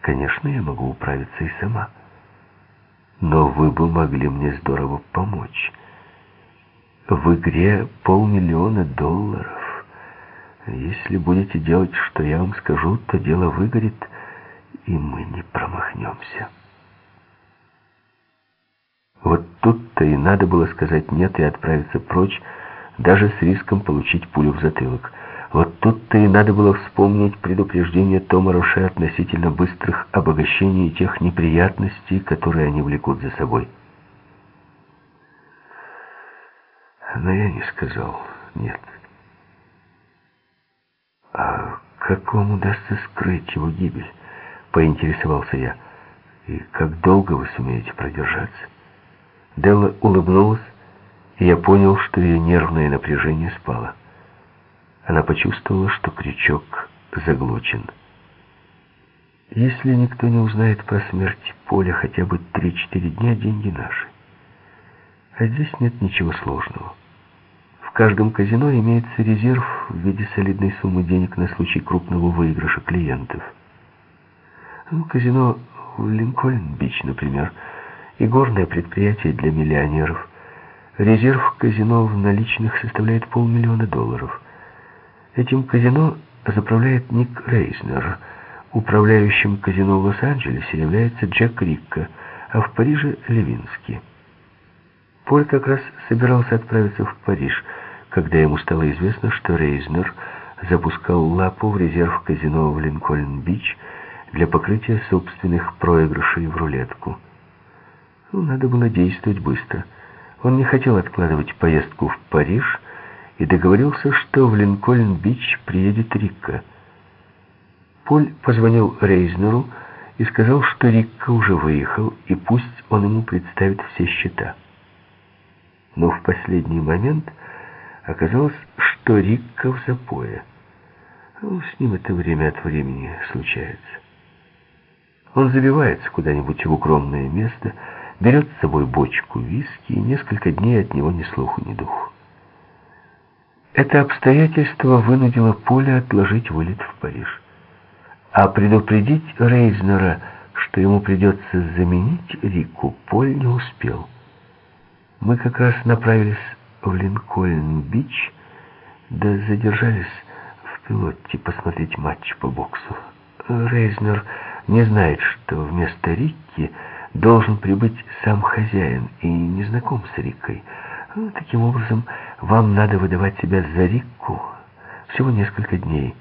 Конечно, я могу управиться и сама. Но вы бы могли мне здорово помочь. В игре полмиллиона долларов. Если будете делать, что я вам скажу, то дело выгорит, и мы не промахнемся. Вот тут-то и надо было сказать «нет» и отправиться прочь, даже с риском получить пулю в затылок. Вот тут-то и надо было вспомнить предупреждение Тома Роше относительно быстрых обогащений и тех неприятностей, которые они влекут за собой. Но я не сказал «нет». «А как вам удастся скрыть его гибель?» — поинтересовался я. «И как долго вы сумеете продержаться?» Делла улыбнулась, и я понял, что ее нервное напряжение спало. Она почувствовала, что крючок заглочен. Если никто не узнает про смерть Поля хотя бы 3-4 дня, деньги наши. А здесь нет ничего сложного. В каждом казино имеется резерв в виде солидной суммы денег на случай крупного выигрыша клиентов. Ну, казино в Линкольн-Бич, например, и горное предприятие для миллионеров. Резерв казино в наличных составляет полмиллиона долларов. Этим казино заправляет Ник Рейснер. Управляющим казино в Лос-Анджелесе является Джек Рикко, а в Париже — Левинский. Поль как раз собирался отправиться в Париж, когда ему стало известно, что Рейзнер запускал лапу в резерв казино в Линкольн-Бич для покрытия собственных проигрышей в рулетку. Ну, надо было действовать быстро. Он не хотел откладывать поездку в Париж и договорился, что в Линкольн-Бич приедет Рикка. Поль позвонил Рейзнеру и сказал, что Рикка уже выехал, и пусть он ему представит все счета. Но в последний момент оказалось, что Рикка в запое. Ну, с ним это время от времени случается. Он забивается куда-нибудь в укромное место, берет с собой бочку виски, и несколько дней от него ни слуху, ни духу. Это обстоятельство вынудило Поля отложить вылет в Париж. А предупредить Рейзнера, что ему придется заменить Рику, Поль не успел. Мы как раз направились в Линкольн-Бич, да задержались в пилоте посмотреть матч по боксу. Рейзнер не знает, что вместо Рикки должен прибыть сам хозяин и не знаком с Рикой. Ну, таким образом, вам надо выдавать себя за Рикку всего несколько дней,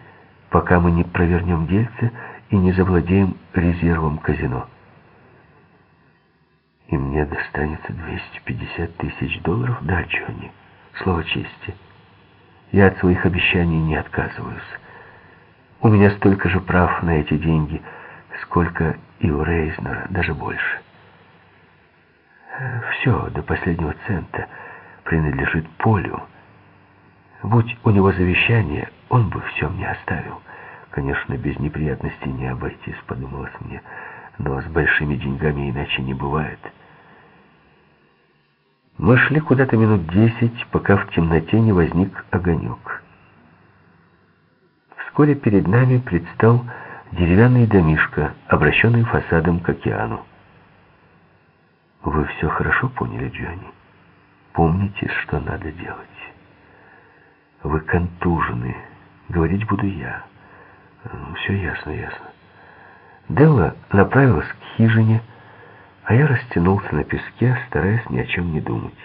пока мы не провернем дельце и не завладеем резервом казино. И мне достанется 250 тысяч долларов? Да, Джонни, слово чести. Я от своих обещаний не отказываюсь. У меня столько же прав на эти деньги, сколько и у Рейзнера, даже больше. Все, до последнего цента, принадлежит Полю. Будь у него завещание, он бы все мне оставил. Конечно, без неприятностей не обойтись, подумалось мне, но с большими деньгами иначе не бывает. Мы шли куда-то минут десять, пока в темноте не возник огонек. Вскоре перед нами предстал деревянный домишко, обращенный фасадом к океану. Вы все хорошо поняли, Джонни? Помните, что надо делать. Вы контужены. Говорить буду я. Все ясно, ясно. Делла направилась к хижине, а я растянулся на песке, стараясь ни о чем не думать.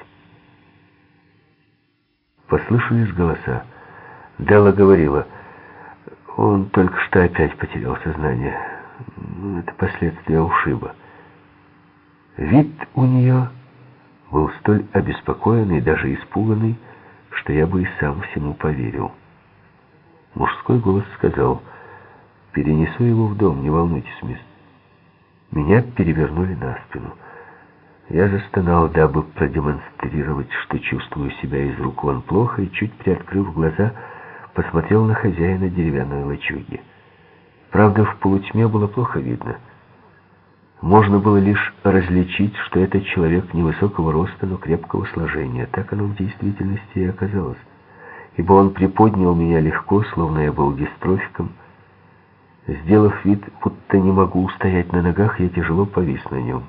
Послышались голоса. Делла говорила, он только что опять потерял сознание. Это последствия ушиба. Вид у нее был столь обеспокоенный, даже испуганный, что я бы и сам всему поверил. Мужской голос сказал, «Перенесу его в дом, не волнуйтесь, мисс». Меня перевернули на спину. Я застонал, дабы продемонстрировать, что чувствую себя из рук вон плохо, и, чуть приоткрыв глаза, посмотрел на хозяина деревянной лачуги. Правда, в полутьме было плохо видно — можно было лишь различить, что этот человек невысокого роста, но крепкого сложения. Так оно в действительности и оказалось. Ибо он приподнял меня легко, словно я был дистрофиком, Сделав вид, будто не могу устоять на ногах, я тяжело повис на нем.